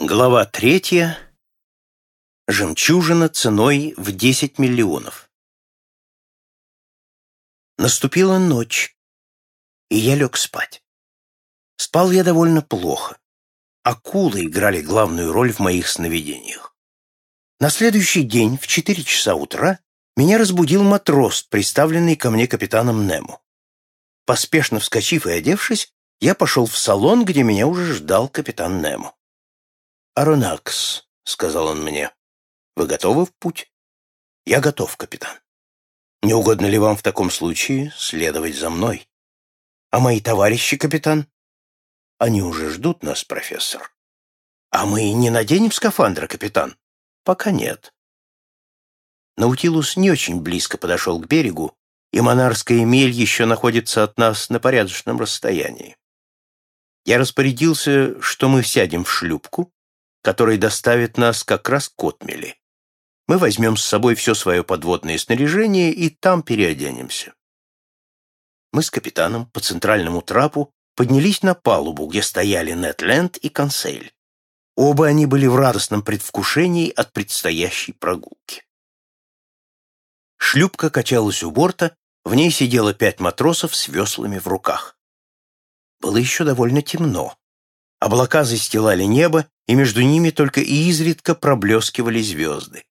Глава третья. Жемчужина ценой в 10 миллионов. Наступила ночь, и я лег спать. Спал я довольно плохо. Акулы играли главную роль в моих сновидениях. На следующий день в 4 часа утра меня разбудил матрос, представленный ко мне капитаном Немо. Поспешно вскочив и одевшись, я пошел в салон, где меня уже ждал капитан Немо. «Аронакс», — сказал он мне, — «вы готовы в путь?» «Я готов, капитан. Не угодно ли вам в таком случае следовать за мной? А мои товарищи, капитан?» «Они уже ждут нас, профессор». «А мы не наденем скафандра, капитан?» «Пока нет». Наутилус не очень близко подошел к берегу, и Монарская мель еще находится от нас на порядочном расстоянии. Я распорядился, что мы сядем в шлюпку, который доставит нас как раз к отмели. Мы возьмем с собой все свое подводное снаряжение и там переоденемся. Мы с капитаном по центральному трапу поднялись на палубу, где стояли Нетленд и Консель. Оба они были в радостном предвкушении от предстоящей прогулки. Шлюпка качалась у борта, в ней сидело пять матросов с веслами в руках. Было еще довольно темно. Облака застилали небо, и между ними только изредка проблескивали звезды.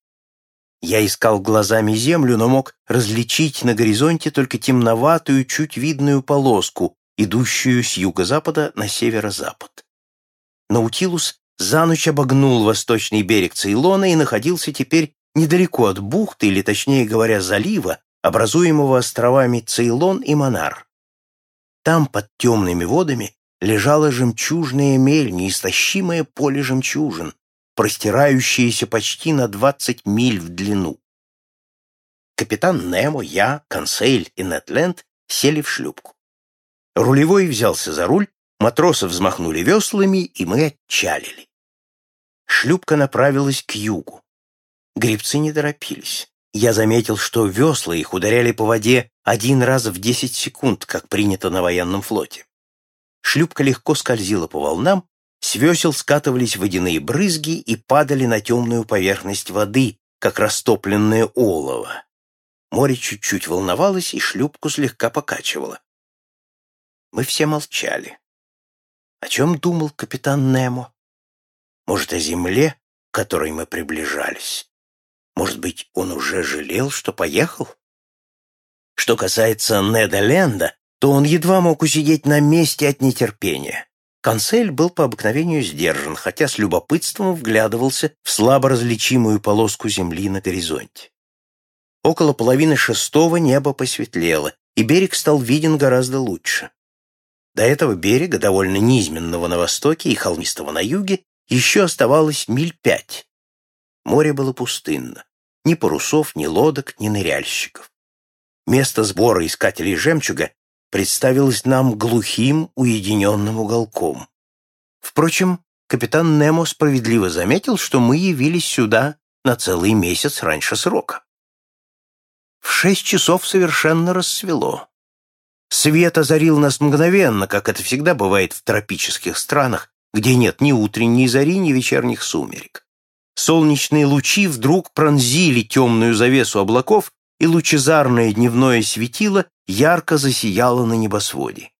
Я искал глазами землю, но мог различить на горизонте только темноватую, чуть видную полоску, идущую с юго-запада на северо-запад. Наутилус за ночь обогнул восточный берег Цейлона и находился теперь недалеко от бухты, или, точнее говоря, залива, образуемого островами Цейлон и Монар. Там, под темными водами, лежала жемчужная мель, неистощимое поле жемчужин, простирающееся почти на двадцать миль в длину. Капитан Немо, я, Консель и Нетленд сели в шлюпку. Рулевой взялся за руль, матросы взмахнули веслами, и мы отчалили. Шлюпка направилась к югу. Гребцы не торопились. Я заметил, что весла их ударяли по воде один раз в десять секунд, как принято на военном флоте. Шлюпка легко скользила по волнам, с весел скатывались водяные брызги и падали на темную поверхность воды, как растопленное олово. Море чуть-чуть волновалось, и шлюпку слегка покачивало. Мы все молчали. О чем думал капитан Немо? Может, о земле, к которой мы приближались? Может быть, он уже жалел, что поехал? Что касается Неда Ленда, то он едва мог усидеть на месте от нетерпения. Консель был по обыкновению сдержан, хотя с любопытством вглядывался в слабо различимую полоску земли на горизонте. Около половины шестого небо посветлело, и берег стал виден гораздо лучше. До этого берега, довольно низменного на востоке и холмистого на юге, еще оставалось миль пять. Море было пустынно. Ни парусов, ни лодок, ни ныряльщиков. Место сбора искателей жемчуга представилось нам глухим, уединенным уголком. Впрочем, капитан Немо справедливо заметил, что мы явились сюда на целый месяц раньше срока. В шесть часов совершенно рассвело. Свет озарил нас мгновенно, как это всегда бывает в тропических странах, где нет ни утренней зари, ни вечерних сумерек. Солнечные лучи вдруг пронзили темную завесу облаков и лучезарное дневное светило ярко засияло на небосводе.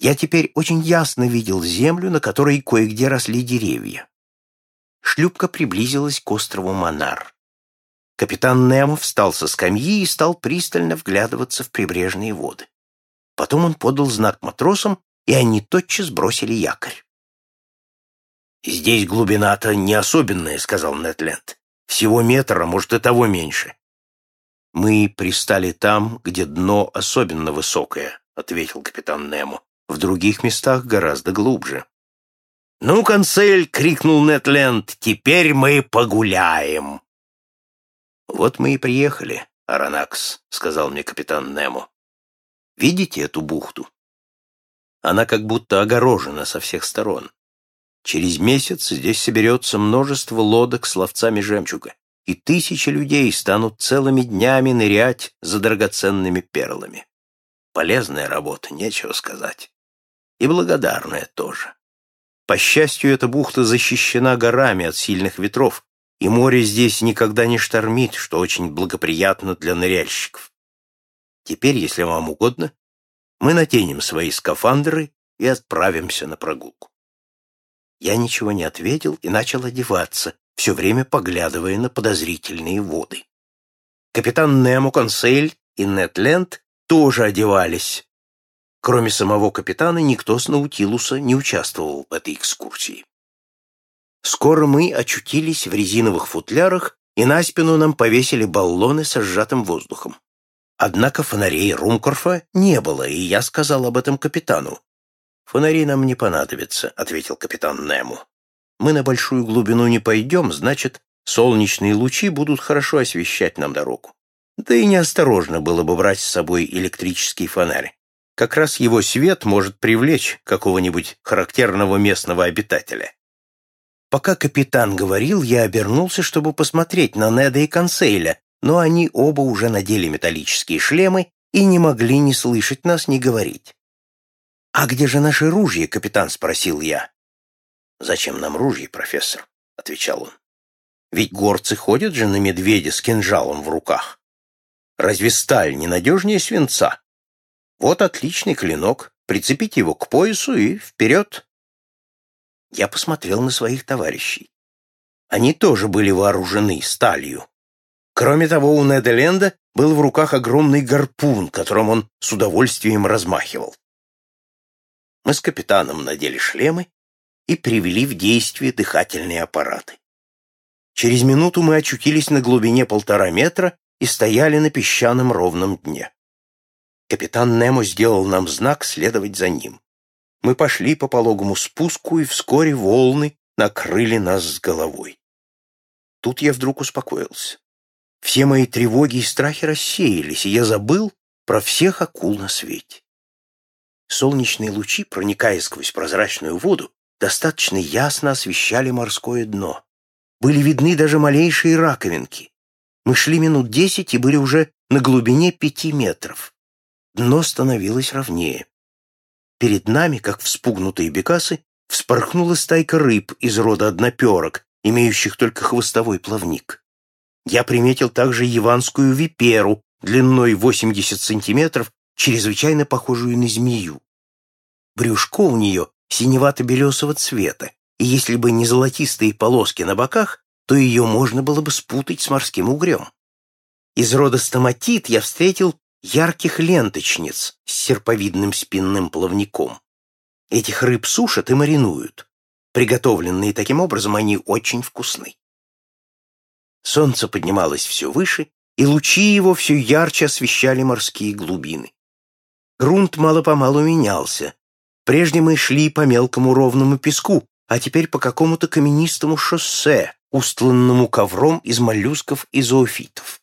Я теперь очень ясно видел землю, на которой кое-где росли деревья. Шлюпка приблизилась к острову Монар. Капитан Немо встал со скамьи и стал пристально вглядываться в прибрежные воды. Потом он подал знак матросам, и они тотчас бросили якорь. «Здесь глубина-то не особенная», — сказал Нетленд. «Всего метра, может, и того меньше. «Мы пристали там, где дно особенно высокое», — ответил капитан Немо. «В других местах гораздо глубже». «Ну, консель!» — крикнул Нетленд. «Теперь мы погуляем!» «Вот мы и приехали, Аронакс», — сказал мне капитан Немо. «Видите эту бухту? Она как будто огорожена со всех сторон. Через месяц здесь соберется множество лодок с ловцами жемчуга и тысячи людей станут целыми днями нырять за драгоценными перлами. Полезная работа, нечего сказать. И благодарная тоже. По счастью, эта бухта защищена горами от сильных ветров, и море здесь никогда не штормит, что очень благоприятно для ныряльщиков. Теперь, если вам угодно, мы натянем свои скафандры и отправимся на прогулку. Я ничего не ответил и начал одеваться, все время поглядывая на подозрительные воды. Капитан Немо Консель и Нед Ленд тоже одевались. Кроме самого капитана, никто с Наутилуса не участвовал в этой экскурсии. Скоро мы очутились в резиновых футлярах, и на спину нам повесили баллоны со сжатым воздухом. Однако фонарей Румкорфа не было, и я сказал об этом капитану. «Фонари нам не понадобятся», — ответил капитан Нему. «Мы на большую глубину не пойдем, значит, солнечные лучи будут хорошо освещать нам дорогу. Да и неосторожно было бы брать с собой электрический фонарь. Как раз его свет может привлечь какого-нибудь характерного местного обитателя. Пока капитан говорил, я обернулся, чтобы посмотреть на Неда и Консейля, но они оба уже надели металлические шлемы и не могли ни слышать нас, ни говорить. «А где же наши ружья?» — капитан спросил я. «Зачем нам ружья, профессор?» — отвечал он. «Ведь горцы ходят же на медведя с кинжалом в руках. Разве сталь не надежнее свинца? Вот отличный клинок, прицепите его к поясу и вперед!» Я посмотрел на своих товарищей. Они тоже были вооружены сталью. Кроме того, у Неда был в руках огромный гарпун, которым он с удовольствием размахивал. Мы с капитаном надели шлемы и привели в действие дыхательные аппараты. Через минуту мы очутились на глубине полтора метра и стояли на песчаном ровном дне. Капитан Немо сделал нам знак следовать за ним. Мы пошли по пологому спуску, и вскоре волны накрыли нас с головой. Тут я вдруг успокоился. Все мои тревоги и страхи рассеялись, и я забыл про всех акул на свете. Солнечные лучи, проникая сквозь прозрачную воду, достаточно ясно освещали морское дно. Были видны даже малейшие раковинки. Мы шли минут десять и были уже на глубине пяти метров. Дно становилось ровнее. Перед нами, как вспугнутые бекасы, вспорхнула стайка рыб из рода одноперок, имеющих только хвостовой плавник. Я приметил также яванскую виперу длиной 80 сантиметров, чрезвычайно похожую на змею. Брюшко у нее синевато-белесого цвета, и если бы не золотистые полоски на боках, то ее можно было бы спутать с морским угрем. Из рода стоматит я встретил ярких ленточниц с серповидным спинным плавником. Этих рыб сушат и маринуют. Приготовленные таким образом, они очень вкусны. Солнце поднималось все выше, и лучи его все ярче освещали морские глубины. Грунт мало-помалу менялся, Прежде мы шли по мелкому ровному песку, а теперь по какому-то каменистому шоссе, устланному ковром из моллюсков и зоофитов.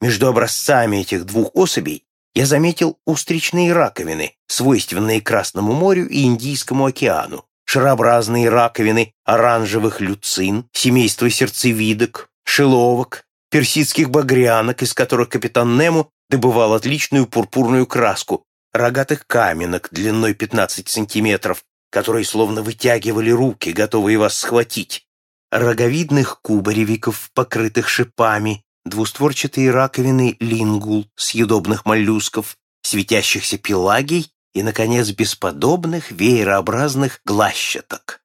Между образцами этих двух особей я заметил устричные раковины, свойственные Красному морю и Индийскому океану, шарообразные раковины оранжевых люцин, семейства сердцевидок, шеловок, персидских багрянок, из которых капитан Нему добывал отличную пурпурную краску, рогатых каменок длиной 15 сантиметров, которые словно вытягивали руки, готовые вас схватить, роговидных кубаревиков, покрытых шипами, двустворчатые раковины лингул, съедобных моллюсков, светящихся пелагий и, наконец, бесподобных веерообразных глащаток.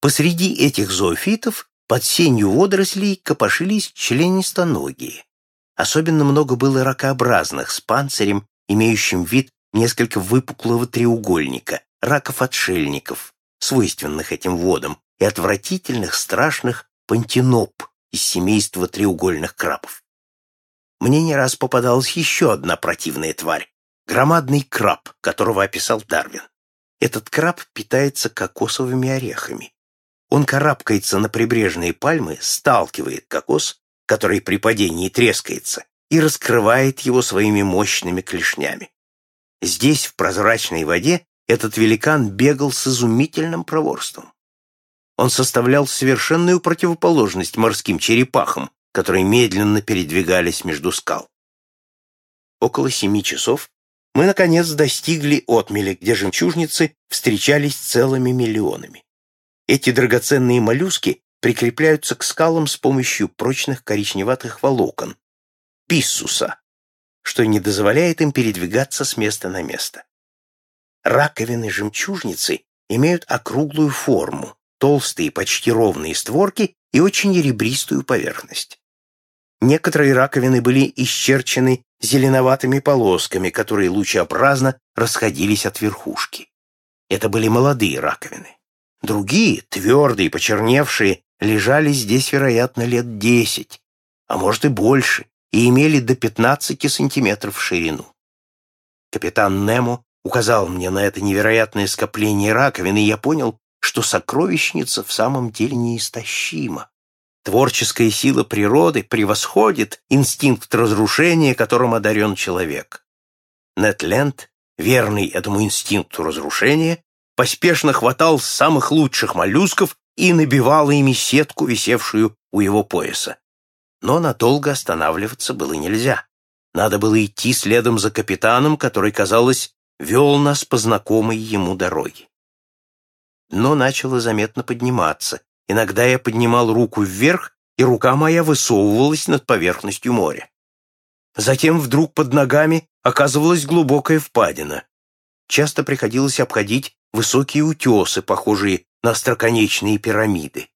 Посреди этих зоофитов под сенью водорослей копошились членистоногие. Особенно много было ракообразных с панцирем имеющим вид несколько выпуклого треугольника, раков-отшельников, свойственных этим водам, и отвратительных, страшных пантиноп из семейства треугольных крабов. Мне не раз попадалась еще одна противная тварь — громадный краб, которого описал Дарвин. Этот краб питается кокосовыми орехами. Он карабкается на прибрежные пальмы, сталкивает кокос, который при падении трескается, и раскрывает его своими мощными клешнями. Здесь, в прозрачной воде, этот великан бегал с изумительным проворством. Он составлял совершенную противоположность морским черепахам, которые медленно передвигались между скал. Около семи часов мы, наконец, достигли отмели, где жемчужницы встречались целыми миллионами. Эти драгоценные моллюски прикрепляются к скалам с помощью прочных коричневатых волокон, писсуса, что не дозволяет им передвигаться с места на место. Раковины жемчужницы имеют округлую форму, толстые, почти ровные створки и очень ребристую поверхность. Некоторые раковины были исчерчены зеленоватыми полосками, которые лучеобразно расходились от верхушки. Это были молодые раковины. Другие, твердые, почерневшие, лежали здесь, вероятно, лет десять, а может и больше, и имели до 15 сантиметров в ширину. Капитан Немо указал мне на это невероятное скопление раковин, и я понял, что сокровищница в самом деле неистощима. Творческая сила природы превосходит инстинкт разрушения, которым одарен человек. Нетленд, верный этому инстинкту разрушения, поспешно хватал самых лучших моллюсков и набивал ими сетку, висевшую у его пояса. Но надолго останавливаться было нельзя. Надо было идти следом за капитаном, который, казалось, вел нас по знакомой ему дороге. Но начало заметно подниматься. Иногда я поднимал руку вверх, и рука моя высовывалась над поверхностью моря. Затем вдруг под ногами оказывалась глубокая впадина. Часто приходилось обходить высокие утесы, похожие на остроконечные пирамиды.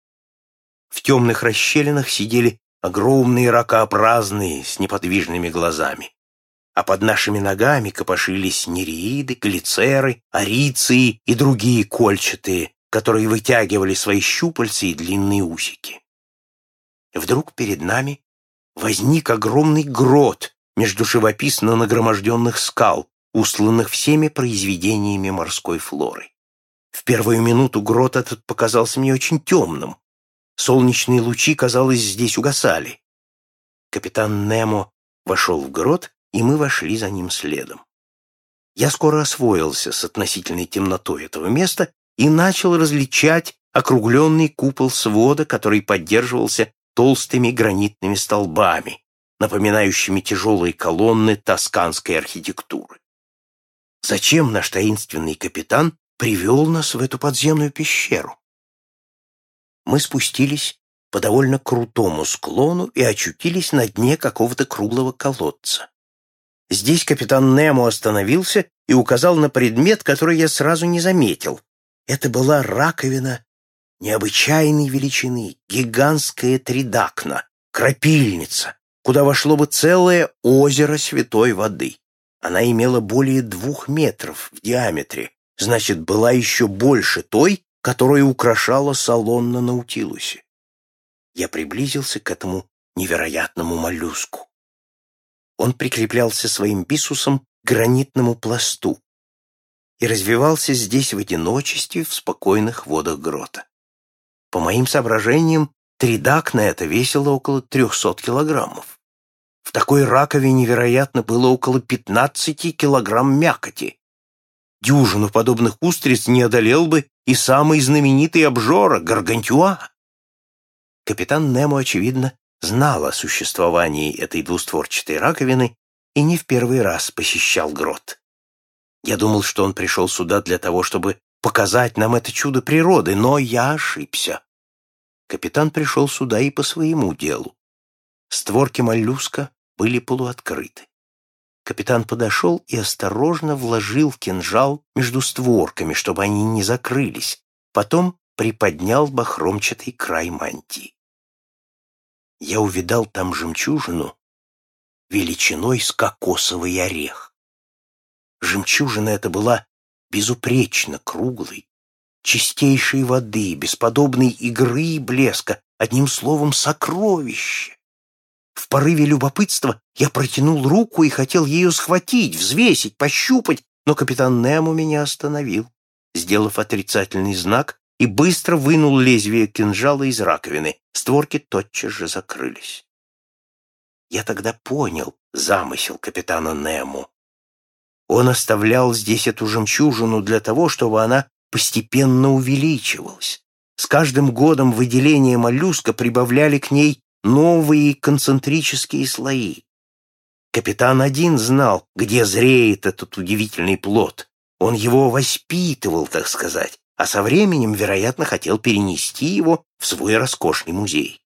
В темных расщелинах сидели огромные ракообразные с неподвижными глазами. А под нашими ногами копошились нереиды, глицеры, ариции и другие кольчатые, которые вытягивали свои щупальца и длинные усики. Вдруг перед нами возник огромный грот между живописно нагроможденных скал, устланных всеми произведениями морской флоры. В первую минуту грот этот показался мне очень темным, Солнечные лучи, казалось, здесь угасали. Капитан Немо вошел в грот, и мы вошли за ним следом. Я скоро освоился с относительной темнотой этого места и начал различать округленный купол свода, который поддерживался толстыми гранитными столбами, напоминающими тяжелые колонны тосканской архитектуры. Зачем наш таинственный капитан привел нас в эту подземную пещеру? Мы спустились по довольно крутому склону и очутились на дне какого-то круглого колодца. Здесь капитан Немо остановился и указал на предмет, который я сразу не заметил. Это была раковина необычайной величины, гигантская тридакна, крапильница, куда вошло бы целое озеро святой воды. Она имела более двух метров в диаметре, значит, была еще больше той, которая украшала салон на Наутилусе. Я приблизился к этому невероятному моллюску. Он прикреплялся своим бисусом к гранитному пласту и развивался здесь в одиночестве в спокойных водах грота. По моим соображениям, тридак на это весило около 300 килограммов. В такой раковине, вероятно, было около 15 килограмм мякоти, Дюжину подобных устриц не одолел бы и самый знаменитый обжора Гаргантюа. Капитан Немо, очевидно, знал о существовании этой двустворчатой раковины и не в первый раз посещал грот. Я думал, что он пришел сюда для того, чтобы показать нам это чудо природы, но я ошибся. Капитан пришел сюда и по своему делу. Створки моллюска были полуоткрыты. Капитан подошел и осторожно вложил кинжал между створками, чтобы они не закрылись. Потом приподнял бахромчатый край мантии. Я увидал там жемчужину величиной с кокосовый орех. Жемчужина эта была безупречно круглой, чистейшей воды, бесподобной игры и блеска, одним словом, сокровище. В порыве любопытства я протянул руку и хотел ее схватить, взвесить, пощупать, но капитан Немо меня остановил, сделав отрицательный знак, и быстро вынул лезвие кинжала из раковины. Створки тотчас же закрылись. Я тогда понял замысел капитана Немо. Он оставлял здесь эту жемчужину для того, чтобы она постепенно увеличивалась. С каждым годом выделения моллюска прибавляли к ней новые концентрические слои. Капитан один знал, где зреет этот удивительный плод. Он его воспитывал, так сказать, а со временем, вероятно, хотел перенести его в свой роскошный музей.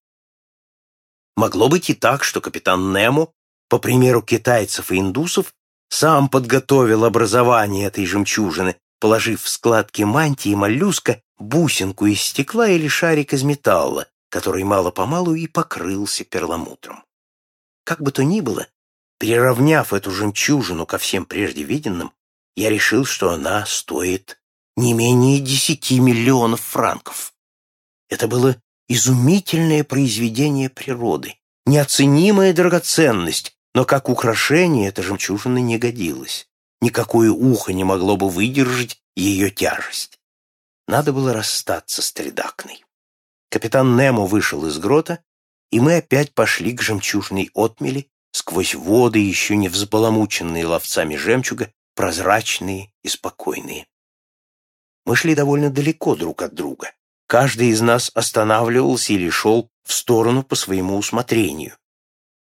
Могло быть и так, что капитан Немо, по примеру китайцев и индусов, сам подготовил образование этой жемчужины, положив в складки мантии моллюска бусинку из стекла или шарик из металла, который мало-помалу и покрылся перламутром. Как бы то ни было, приравняв эту жемчужину ко всем прежде виденным, я решил, что она стоит не менее десяти миллионов франков. Это было изумительное произведение природы, неоценимая драгоценность, но как украшение эта жемчужина не годилась. Никакое ухо не могло бы выдержать ее тяжесть. Надо было расстаться с Тридакной. Капитан Немо вышел из грота, и мы опять пошли к жемчужной отмели, сквозь воды, еще не взбаламученные ловцами жемчуга, прозрачные и спокойные. Мы шли довольно далеко друг от друга. Каждый из нас останавливался или шел в сторону по своему усмотрению.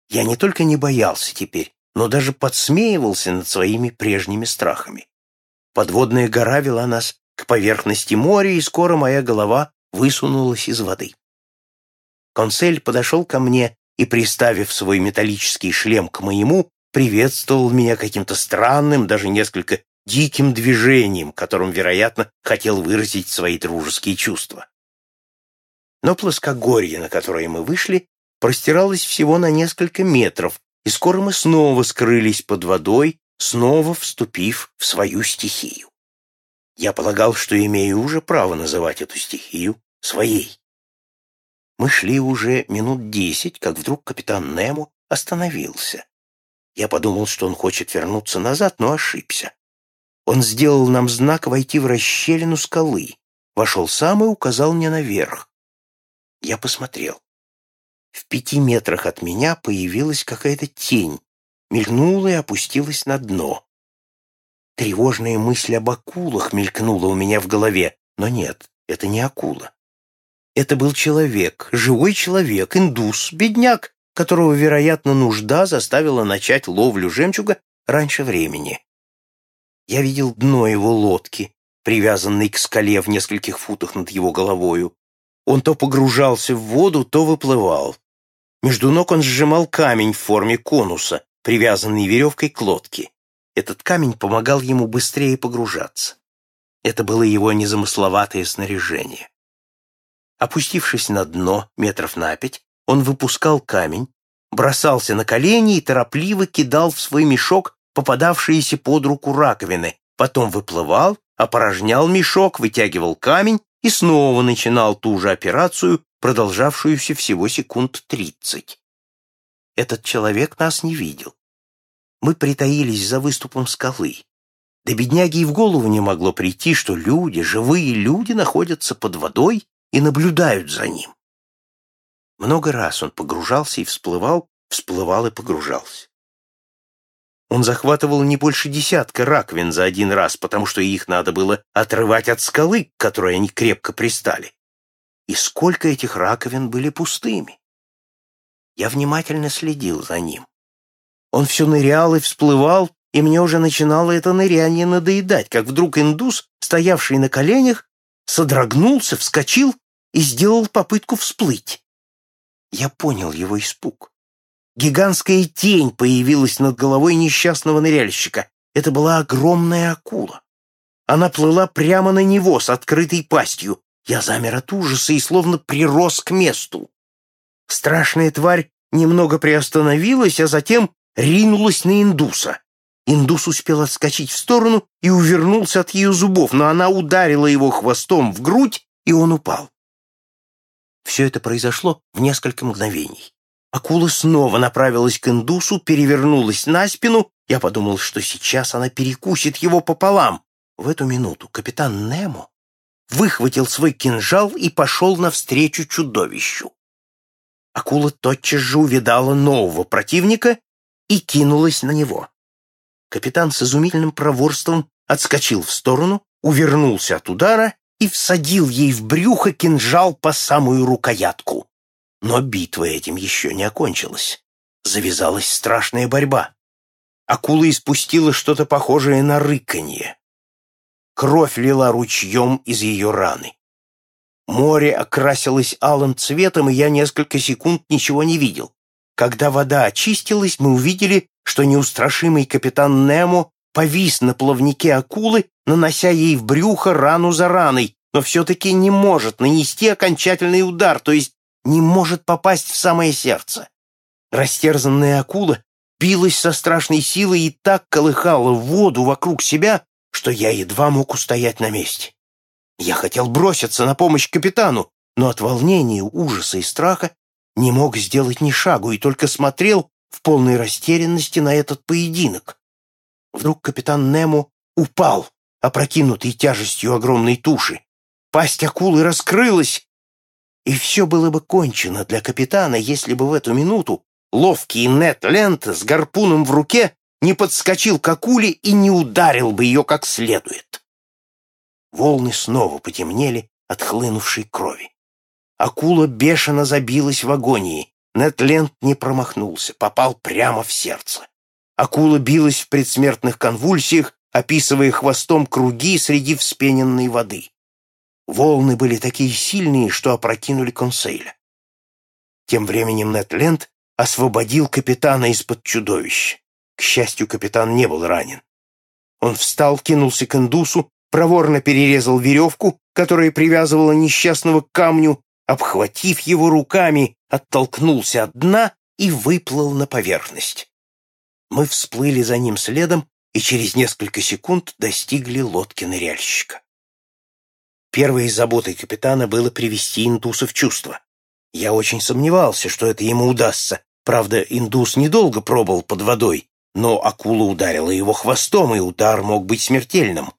Я не только не боялся теперь, но даже подсмеивался над своими прежними страхами. Подводная гора вела нас к поверхности моря, и скоро моя голова высунулась из воды. Консель подошел ко мне и, приставив свой металлический шлем к моему, приветствовал меня каким-то странным, даже несколько диким движением, которым, вероятно, хотел выразить свои дружеские чувства. Но плоскогорье, на которое мы вышли, простиралось всего на несколько метров, и скоро мы снова скрылись под водой, снова вступив в свою стихию. Я полагал, что имею уже право называть эту стихию своей. Мы шли уже минут десять, как вдруг капитан Немо остановился. Я подумал, что он хочет вернуться назад, но ошибся. Он сделал нам знак войти в расщелину скалы, вошел сам и указал мне наверх. Я посмотрел. В пяти метрах от меня появилась какая-то тень, мелькнула и опустилась на дно. Тревожная мысль об акулах мелькнула у меня в голове, но нет, это не акула. Это был человек, живой человек, индус, бедняк, которого, вероятно, нужда заставила начать ловлю жемчуга раньше времени. Я видел дно его лодки, привязанной к скале в нескольких футах над его головою. Он то погружался в воду, то выплывал. Между ног он сжимал камень в форме конуса, привязанный веревкой к лодке. Этот камень помогал ему быстрее погружаться. Это было его незамысловатое снаряжение. Опустившись на дно метров на пять, он выпускал камень, бросался на колени и торопливо кидал в свой мешок попадавшиеся под руку раковины, потом выплывал, опорожнял мешок, вытягивал камень и снова начинал ту же операцию, продолжавшуюся всего секунд тридцать. Этот человек нас не видел. Мы притаились за выступом скалы. Да бедняги и в голову не могло прийти, что люди, живые люди, находятся под водой и наблюдают за ним. Много раз он погружался и всплывал, всплывал и погружался. Он захватывал не больше десятка раковин за один раз, потому что их надо было отрывать от скалы, к которой они крепко пристали. И сколько этих раковин были пустыми. Я внимательно следил за ним. Он все нырял и всплывал, и мне уже начинало это ныряние надоедать, как вдруг индус, стоявший на коленях, содрогнулся, вскочил и сделал попытку всплыть. Я понял его испуг. Гигантская тень появилась над головой несчастного ныряльщика. Это была огромная акула. Она плыла прямо на него с открытой пастью. Я замер от ужаса и словно прирос к месту. Страшная тварь немного приостановилась, а затем ринулась на индуса. Индус успел отскочить в сторону и увернулся от ее зубов, но она ударила его хвостом в грудь, и он упал. Все это произошло в несколько мгновений. Акула снова направилась к индусу, перевернулась на спину. Я подумал, что сейчас она перекусит его пополам. В эту минуту капитан Немо выхватил свой кинжал и пошел навстречу чудовищу. Акула тотчас же увидала нового противника и кинулась на него. Капитан с изумительным проворством отскочил в сторону, увернулся от удара и всадил ей в брюхо кинжал по самую рукоятку. Но битва этим еще не окончилась. Завязалась страшная борьба. акула испустила что-то похожее на рыканье. Кровь лила ручьем из ее раны. Море окрасилось алым цветом, и я несколько секунд ничего не видел. Когда вода очистилась, мы увидели, что неустрашимый капитан Немо повис на плавнике акулы, нанося ей в брюхо рану за раной, но все-таки не может нанести окончательный удар, то есть не может попасть в самое сердце. Растерзанная акула билась со страшной силой и так колыхала воду вокруг себя, что я едва мог устоять на месте. Я хотел броситься на помощь капитану, но от волнения, ужаса и страха не мог сделать ни шагу и только смотрел в полной растерянности на этот поединок. Вдруг капитан Немо упал, опрокинутый тяжестью огромной туши. Пасть акулы раскрылась, и все было бы кончено для капитана, если бы в эту минуту ловкий Нет Лент с гарпуном в руке не подскочил к акуле и не ударил бы ее как следует. Волны снова потемнели от хлынувшей крови. Акула бешено забилась в агонии. Нетленд не промахнулся, попал прямо в сердце. Акула билась в предсмертных конвульсиях, описывая хвостом круги среди вспененной воды. Волны были такие сильные, что опрокинули консейля. Тем временем Нетленд освободил капитана из-под чудовища. К счастью, капитан не был ранен. Он встал, кинулся к индусу, проворно перерезал веревку, которая привязывала несчастного к камню, обхватив его руками, оттолкнулся от дна и выплыл на поверхность. Мы всплыли за ним следом и через несколько секунд достигли лодки ныряльщика. Первой заботой капитана было привести индуса в чувство. Я очень сомневался, что это ему удастся. Правда, индус недолго пробыл под водой, но акула ударила его хвостом, и удар мог быть смертельным.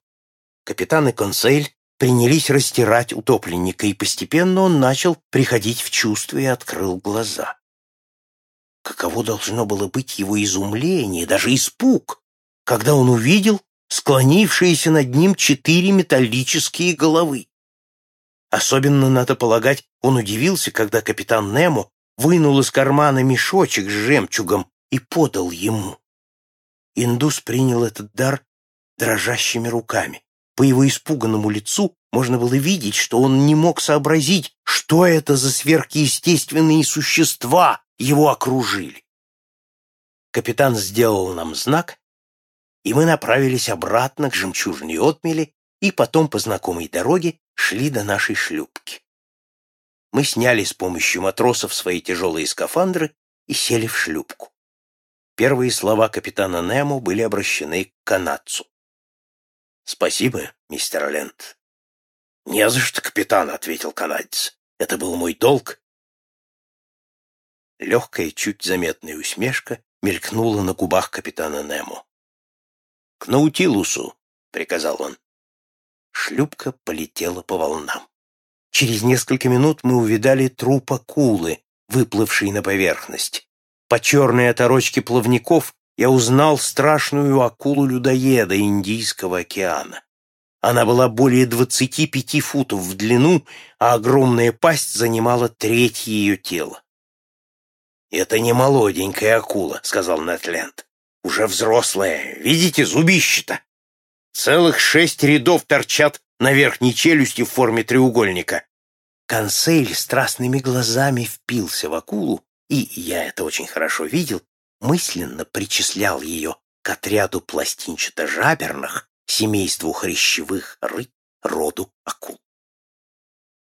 Капитан и консель принялись растирать утопленника, и постепенно он начал приходить в чувство и открыл глаза. Каково должно было быть его изумление, даже испуг, когда он увидел склонившиеся над ним четыре металлические головы. Особенно, надо полагать, он удивился, когда капитан Немо вынул из кармана мешочек с жемчугом и подал ему. Индус принял этот дар дрожащими руками. По его испуганному лицу можно было видеть, что он не мог сообразить, что это за сверхъестественные существа его окружили. Капитан сделал нам знак, и мы направились обратно к жемчужной отмели и потом по знакомой дороге шли до нашей шлюпки. Мы сняли с помощью матросов свои тяжелые скафандры и сели в шлюпку. Первые слова капитана Немо были обращены к канадцу. «Спасибо, мистер Лент». «Не за что, капитан», — ответил канадец. «Это был мой долг». Легкая, чуть заметная усмешка мелькнула на губах капитана Немо. «К Наутилусу», — приказал он. Шлюпка полетела по волнам. Через несколько минут мы увидали труп акулы, выплывший на поверхность. По черной оторочке плавников я узнал страшную акулу-людоеда Индийского океана. Она была более двадцати пяти футов в длину, а огромная пасть занимала треть ее тела. «Это не молоденькая акула», — сказал Нетленд. «Уже взрослая. Видите, зубище-то? Целых шесть рядов торчат на верхней челюсти в форме треугольника». Консель страстными глазами впился в акулу, и я это очень хорошо видел, мысленно причислял ее к отряду пластинчато-жаберных, семейству хрящевых рыб, роду акул.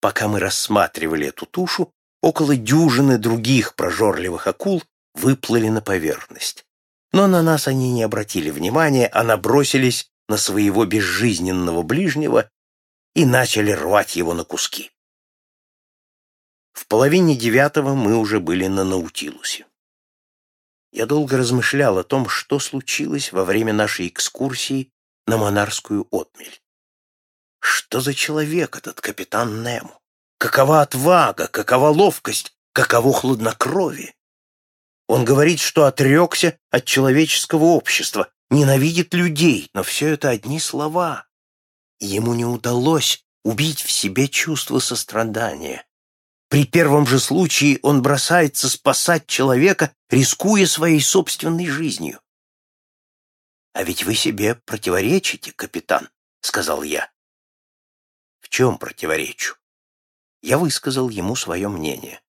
Пока мы рассматривали эту тушу, около дюжины других прожорливых акул выплыли на поверхность. Но на нас они не обратили внимания, а набросились на своего безжизненного ближнего и начали рвать его на куски. В половине девятого мы уже были на Наутилусе. Я долго размышлял о том, что случилось во время нашей экскурсии на Монарскую отмель. Что за человек этот капитан Немо? Какова отвага, какова ловкость, каково хладнокровие? Он говорит, что отрекся от человеческого общества, ненавидит людей, но все это одни слова. Ему не удалось убить в себе чувство сострадания, при первом же случае он бросается спасать человека, рискуя своей собственной жизнью. «А ведь вы себе противоречите, капитан», — сказал я. «В чем противоречу?» Я высказал ему свое мнение.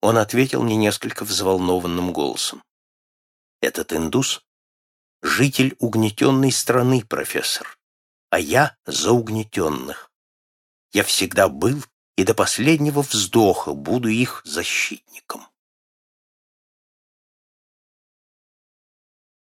Он ответил мне несколько взволнованным голосом. «Этот индус — житель угнетенной страны, профессор, а я за угнетенных. Я всегда был и до последнего вздоха буду их защитником».